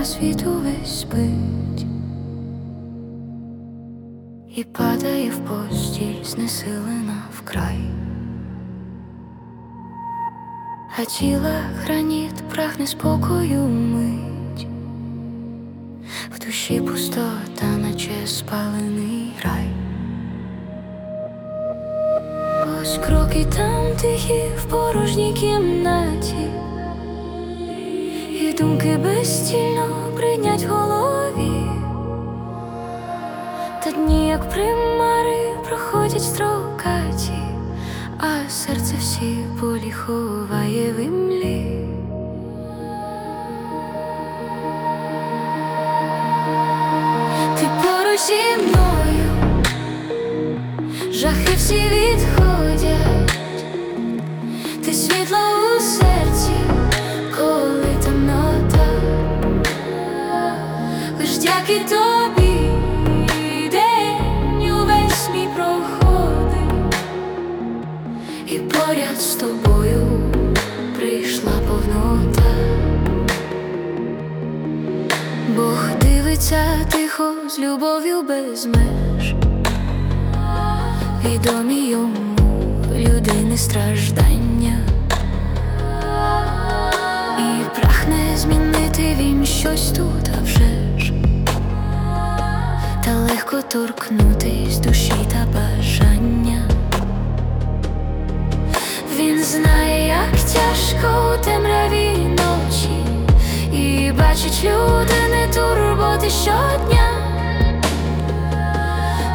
А світ увесь спить І падає в постіль, знесилена вкрай. А тіла граніт прагне спокою мить, в душі пустота, наче спалений рай. Ось кроки там тихі в порожній кімнаті, думки безстільно прийнять в голові, та дні, як примари, проходять строкаті, а серце всі полі ховає в імлі. Поряд з тобою прийшла повнота. Бог дивиться тихо з любов'ю без меж, відомі йому людини страждання, і прагне змінити він щось тут, а вже ж, та легко торкнутись душі знає, як тяжко у темряві ночі, і бачить людини турботи щодня,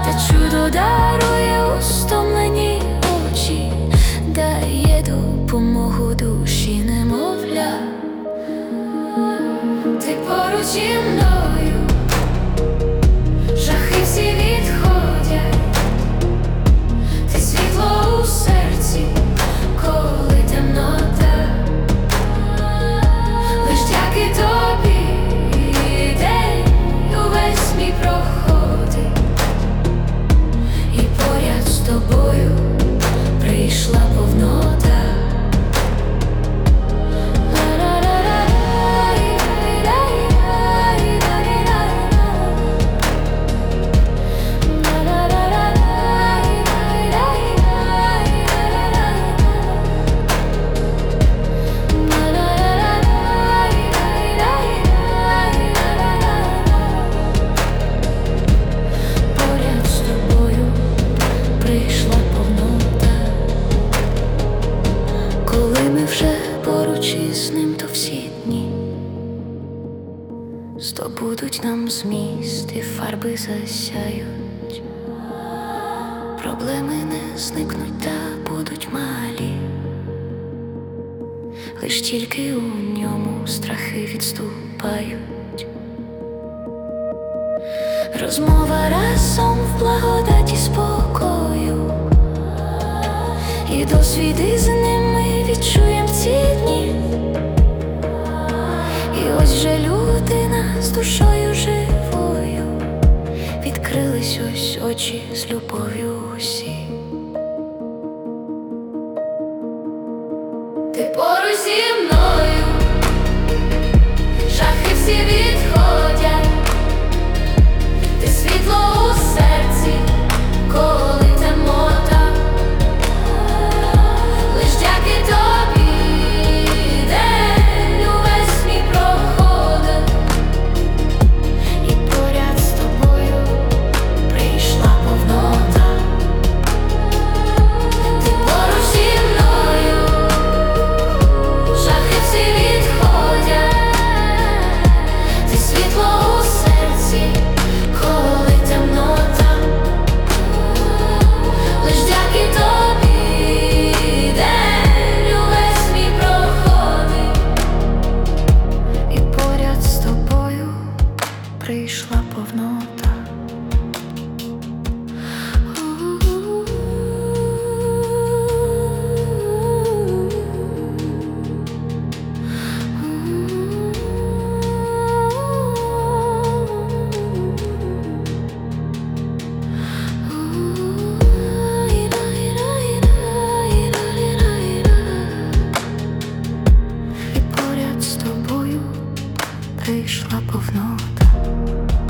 та чудо дарує у стомлені очі, дає допомогу душі немовля. Ти поруч зі мною, нам зміст і фарби засяють, проблеми не зникнуть та будуть малі, лиш тільки у ньому страхи відступають. Розмова разом в благодаті спокою, і досвіди з ними відчуєм ці дні. І ось же людина з душою живою, відкрились ось очі з любов'ю усі. Ти поруч зі мною, шахи всі відходять. Прийшла повнота.